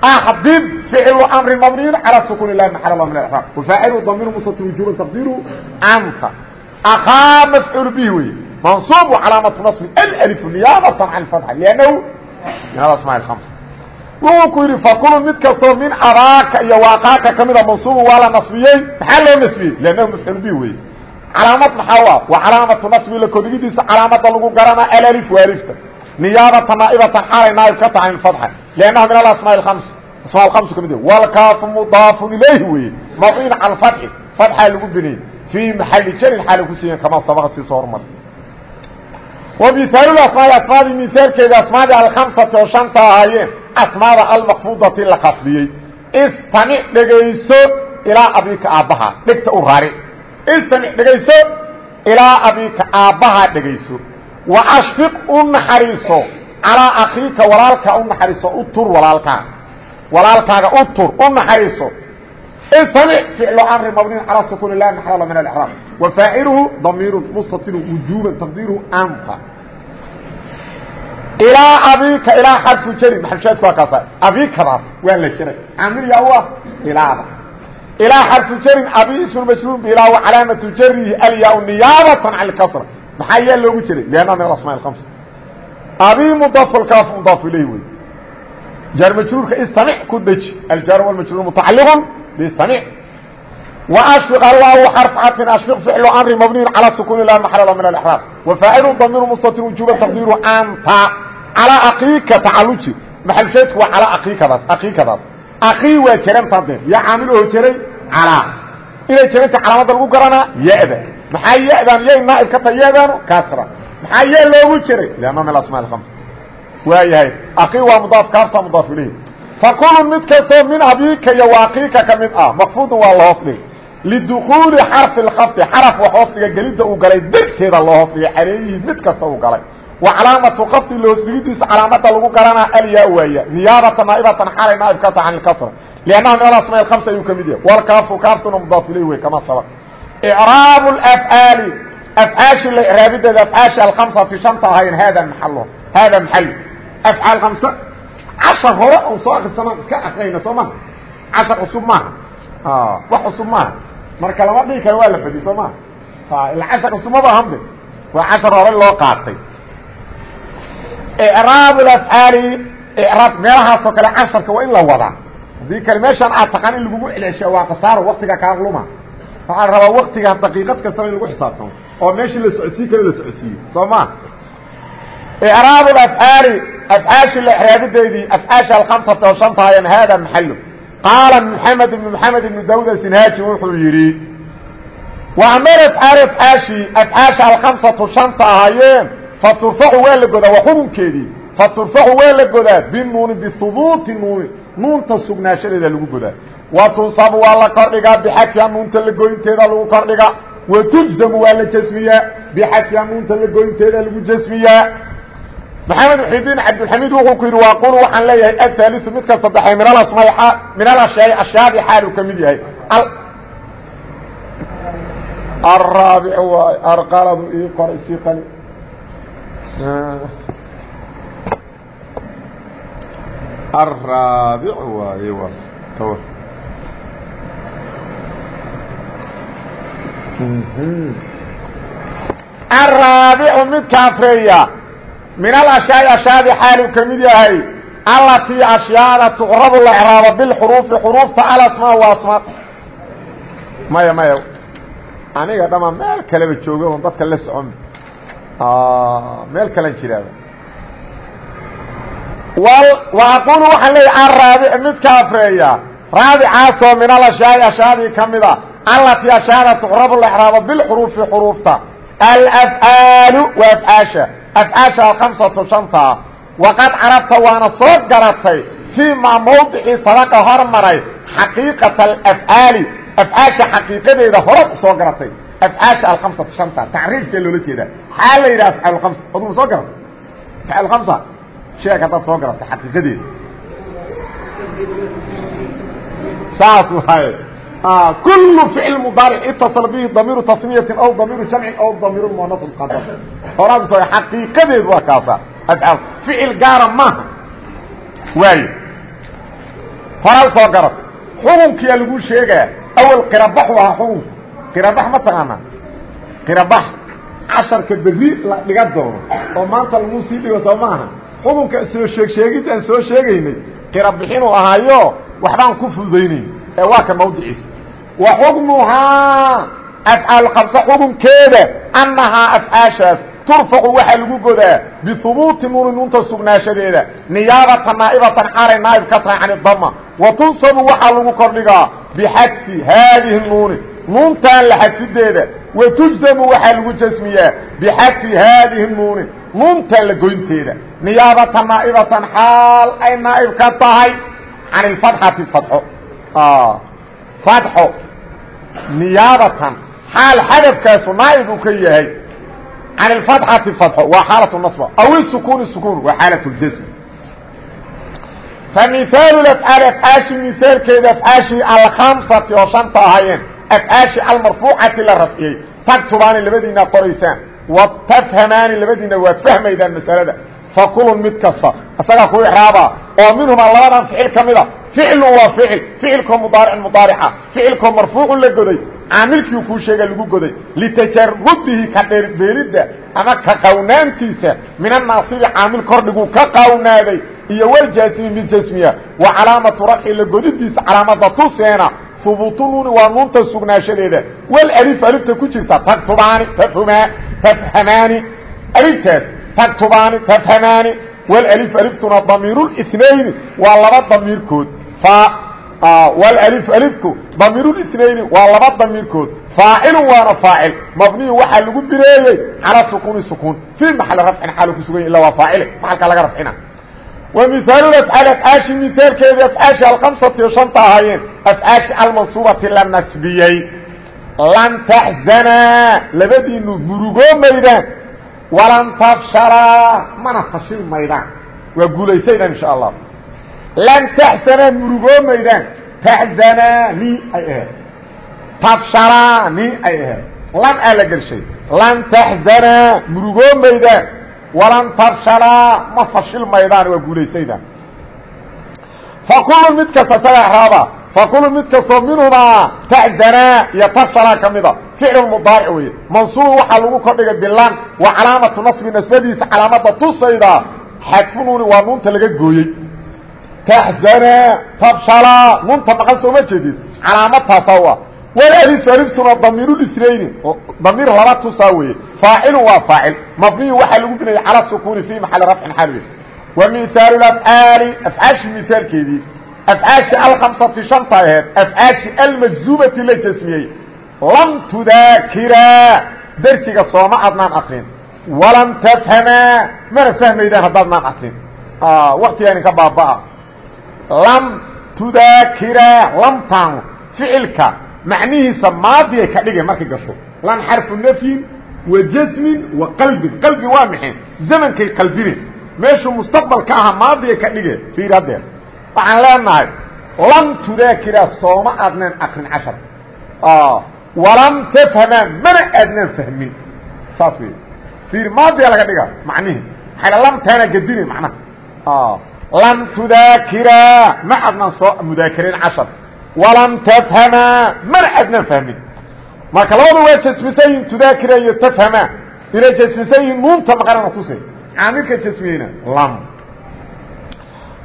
أحبب فعل أمر مبني على سكون الله محل الله من الإعراب وفاعل ضمير مستتر وجوبا تقديره أنت أخا مفعول به وي منصوب وعلامة نصب الألف نيابة عن الفتحة لأنه من الأسماء الخمسة وهو كيري فكل مد كستو من أراك يا واقاك كمدا منصوب ولا نصبيين محل نصبي لأنه مفعول به وي علامة محاوة وعلامة نصب لكوديديس علامة niyaabata naaibatan xaalay naaib ka tahay min fadxa lannaha min alasmaa ams asmaa alhamsu ka mid walkaafu mudaafun ilayhi weye mabina cala alfatxi fatxaa lagu binayy fii maxali jarin xaala ku siiyeen kamaa sabaqa siiso horumar wa mihaalulasmaai asmaadii mihaalkeeda asmaadii alkhamsati oo shanta ahaayeen asmaada almaqfudati la khasbiyey istamic dhegayso ilaa abiika aabbahaa dhegta u raari istamic dhegayso ilaa abiika aabbahaa dhegayso wa ashfiq u naxariiso. Calaa akhiika walaalkaa u naxariiso u tur walaalkaa walaalkaaga u tur u naxariiso. Istamic ficlu amri mabniin calaa sukuuni la maxalla min alraab wa faaciluhu damiiru mustatiru wujuuban taqdiiruhu anta ilaa abiika ilaa xarfu jari maxalshaadku waa kaasa abiikadaas waa la jiray. Caamil yaa u ah? Ilaada ilaa xarfu jarin abi ismu majruur bilaa wa calaamatu jarihi alyaa niyaabatan can lkasra maxaa yaa loogu jiray lianna min alasmaa alhamsa abi mudaaf lkaaf mudaaf ilayh wey jaar majruurka istamic ku deji aljaar walmajruur mutacaliqun bistamic وأشفق الله حرف عطف أشفق فعل أمر مبني على سكون لا محل له من الإحراب وفاعل ضمير مستتر وجوبا تقديره أنت على أقيك تعالج محل شيء هو على أقيك بس أقيك بس أقي وجرم تضيف يا عامله جري على إلى جرمت maxaa yadan yay naaib ka tahay yadan kasra maxaa ye loogu jiray? Lama min asmaa ams waayahay aqi waa mudaaf kaafta mudaaf ilayhi fakulun mid kastoo min abiika iyo waaqiika ka mid ah makfuudun waa la hoos dhigay. Lidukuuli xarfi اlkafdi xaraf wax hoos dhiga gelidda uu galay darteeda loo hoos dhigay calayhi mid kasta uu galay. Wa calaamatu kafdi loosrigidiisa calaamada lagu garanaa alyaa waaya niyaabata naaibatan xalay naaib ka taha can اkasra lannaha min aasmaa ams ayuu ka mid yahay. Wlkaafu kaaftuna mudaaf ilayhi wey kama sabaq icraabu lafcaali afcaashii la icraabideeda afcaasha alkhamsati shanta ahayn hada maxalo hada maxalu afcaal khamsa cashar hore on soo akrisanaan iska akrayna soo maha cashar cusub maaha wax cusub maaha marka lama dhigi karo waa la badi soo maa ila cashar cusubmaba hambe waa cashar hore loo qaatay icraab afcaali icraab meelahaasoo kale casharka waa in la wadaa haddii waxaa rabaa waktiga daqiiqad kastaba in lagu xisaabtamo oo meeshii la socodsiin karo la socodsiiyo soo ma? Icraab afcaali afcaashii la icraabideedii afcaasha alkhamsata oo shantaayan hada maxalo qaala mxamed ibn mxamed ibnu daawud asinhaaji wuxuu yidhi wa amar afcaal afcaashii afcaasha alkhamsatu shanta ahaayeen faturfacu waa la godaa waa xukunkeedii faturfacu waa la godaa binuuni bihubuuti nuuni nuunta wa tunsabu waa la kordhigaa bixadfiha nuunta lagoynteeda lagu kordhigaa wa tujzamu waa la jasmiyaa bixadfiha nuunta lagoynteeda lagu jasmiyaa maxamed muxidiin cabdilxamiid wuxuu ku yidhi waa qulu waxaan leeyahay ahaaliu midka saddexay min alasmaa min alashaai ashyaadi xaalu ka mid yahay araabic waay arqaladu ii qor isii qali araabic waaye waas araabicu midka afreeya min alashyaai ashyaadi xaalu ka mid yahay allatii ashyaada tucrabu la craabo bilxuruufi xuruufta alasmaa wa asmaa maya maya. Aniga dhama meel kaleba jooga on dadka la socon. Meel kalan jiraaba aqulu waxaan leeyahy araabic midka afreeya raabicaasoo min alashyaai ashyaadii ka mida allatii ashyaada tucrabu la craabo bilxuruufi xuruufta alafcaalu wa afcaasha afcaasha alkhamsatu shantaa waqad carabta waana soo garatay fii maa mawdicii sabaqa hormaray xaqiiqata alafcaali afcaasha xaqiiqadeeda hore soo garatay afcaasha alkhamsatu shanta tacriifkee loola jeedaa xaa la yidhaha afcaal khamsa aduma soo garatay afcaal khamsa sheeg haddaad soo garatay xaqiiqadeeda saas waaye كل فعل مضارع اتصل به ضمير تصنية او ضمير جمع او ضمير مؤنث مقدر هراب سو حقيقته waa kaasa afعال فعل gaar ma way hora soo garad xukunkiya lagu sheegaya awal qirabax waa xukun qirabax ma taqaana qirabax casharka berri la dhiga doono oo maanta lagu sii dhigo soo maaha xukunka soo sheeg sheegid aan soo sheegaynay qirabixinuu ahaayo waxbaan ku fududaynay ee waa ka mawdiciisa wa xukmuhaa afcaal khamse xukunkeeda annahaa afcaashaas turfacu waxaa lagu godaa bihubuuti nuuni nuunta sugnaashadeeda niyaabatan naa'ibatan xaalay naa'ib ka tahay can idama wa tunsabu waxaa lagu kordhigaa bixadfi haadihi nuuni nuuntaan la xadfideeda wa tujzamu waxaa lagu jasmiyaa bixadfi haadihi nuuni nuuntaan la goynteeda niyaabatan naa'ibatan xaal ay naa'ib ka tahay can ilfatxati fatxo fatxo niyaabatan xaal xadafkaasu naaib uu ka yahay can اfatxati fatxo waa xaalaة naصba aw isukuni sukun waa xaalaة اljasm فمثاaل أفعاaل أفعاaشhi مثاaلkeeda أفعاaشhii alkhamسati oo شhanta ahaayeen أفعاaشhi almarفوucati la rafciyey tagtubaani labadiina qoraysaan وتfhamaani labadiina waa fahmaydaan maسألada فkulun mid kasta isagaa ku إعraaba oo minhumaa labadan فicil ka mida ficlu waa ficil ficilkoo mudaaricin mudaarica ficilkoo marfuucun la goday caamilkiiu kuu sheega lagu goday litajarrudihi ka dheerdheelidda ama ka qawnaantiisa min annaasibi caamil kordhiguu ka qawnaaday iyo waljasmi mid jasmiya wa calaamatu rafci la godidiisa calaamada tuseena hubuutu nuuni waa nuunta sugnaanshadeeda walalif alifta ku jirta tagtubaani tafhumaa tafhamaani aliftaas tagtubaani tafhamaani walalifu aliftuna damiirulitnayni laba damiirkood. wlأlif alifku damiiru اثنayni waa laba damiirkood faacilu waana faacil mabniyu waxaa lagu bireeyey calى sukuuni sukuun fii maxali rafcin xaalu ku sugan ya ila waa faacile maxalka laga rafcina ومثاaل أفعاaل أفعاaشhi مثاaلkeedi أفعاaشhi الخمسaةi o شhaنta ahaayeen أفعاaشhi almanصuubaةi la nasbiyey lan تحزنaa labadiinu murugoo maydaan وalan تfشharaa mana fashil maydaan waa guulaysaydaan iنشhaء الlah lan taxsanaa murugoomaydaan taxzanaani ay aheed tabsharaani ay aheed lan aa la gelshay lan taxzanaa murugoomaydaan walan tabsharaa ma fashilmaydaan waa guulaysaydaan fakullu mid kasta isagaa raaba fakullu mid kastoo minhumaa taxzanaa iyo tabsharaa ka mida ficil mudaaric weeye mansuub waxaa lagu kordhigay bilan wa calaamatu nasbi nasbadiisa calaamada tusayda xadfu nuuni waa nuunta laga gooyey taxzanaa tabshalaa nunta maqan sooma jeedid calaamadtaasaa waa walaalif aliftuna damiirulisrayni damiir laba tusaa weeye faacilun waa faacil mabniyu waxaa lagu binaya cala sukuuni fii maxali rafcin xalwi wa mihaalu lafcaali afcaashii mihaalkeedii afcaashi alkhamsati shanta aheed afcaashi almajzuumati la jasmiyey lam tudaakiraa dersiga sooma adnaan akrin walan tafhamaa mana fahmaydaan haddaadnaan akrin waktigaa idinka baabaa lam tudaakira lamtaan ficilka macnihiisa maadiay ka dhigeen markay gasho. Lan xarfu nafyin wa jasmin wa qalbin. Qalbi waa maxay zamankay qalbine meeshuu mustaqbal ka ahaa maadiay ka dhigeen fiir haddeer waxaan leenahay lan tudaakira sooma aadnaan akrin cashar. Walam tafhamaa mana aadnaan fahmin. Saas wey fiir maadiya laga dhiga macnihi. Maxay lamtaana lan tudaakira ma adnaan soo mudaakireen cashar walam tafhamaa mana adnaan fahmin marka labadu waa jasmisan yihiin tudaakira iyo tafhamaa inay jasmisan yihiin nuunta maqanana tuse caamilka jasmiyeyna lam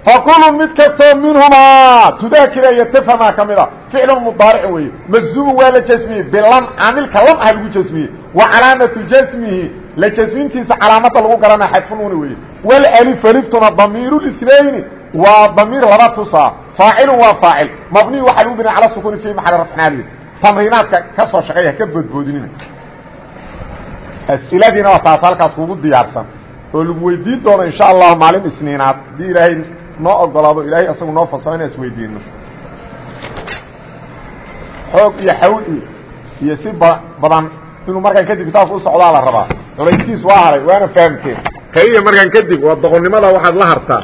fakulu mid kastoo minhumaa tudaakira iyo tafhamaa ka mid a ficlu mudaaric weeye majzuumu waa la jasmiyey bilam caamilka lam ah lagu jasmiyey wa calaamatu jasmihi la jasmintiisa calaamada lagu garana xadfu nuuni weeye wlif aliftuna damiiru اثnayn waa damiir laba tusaa. Faacil waa faacil. Mabniy waxaa lagu binaa ala sukuni fi maal rafnaal tamriinaadka ka soo shaqeeya ka boodboodinina. Asiladiina waa taas halkaas kugu diyaarsan. Oo lagu weydiin doono insha allahu maalin isniinaad. Haddii ilaahay noo ogolaado ilaahay asagu noo fasaho inaa isweydiino xoog iyo xawl iyo iyo si badan inuu markaan kadib kitaabka u socdaa la rabaa. Culayskiis waa haray waana fahamkeen tayiya markaan kadib waa doqonnimada waxaad la hartaa.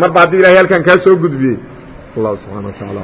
Marba haddii ilahay halkaan kaa soo gudbiyey. Allah subxana wa taala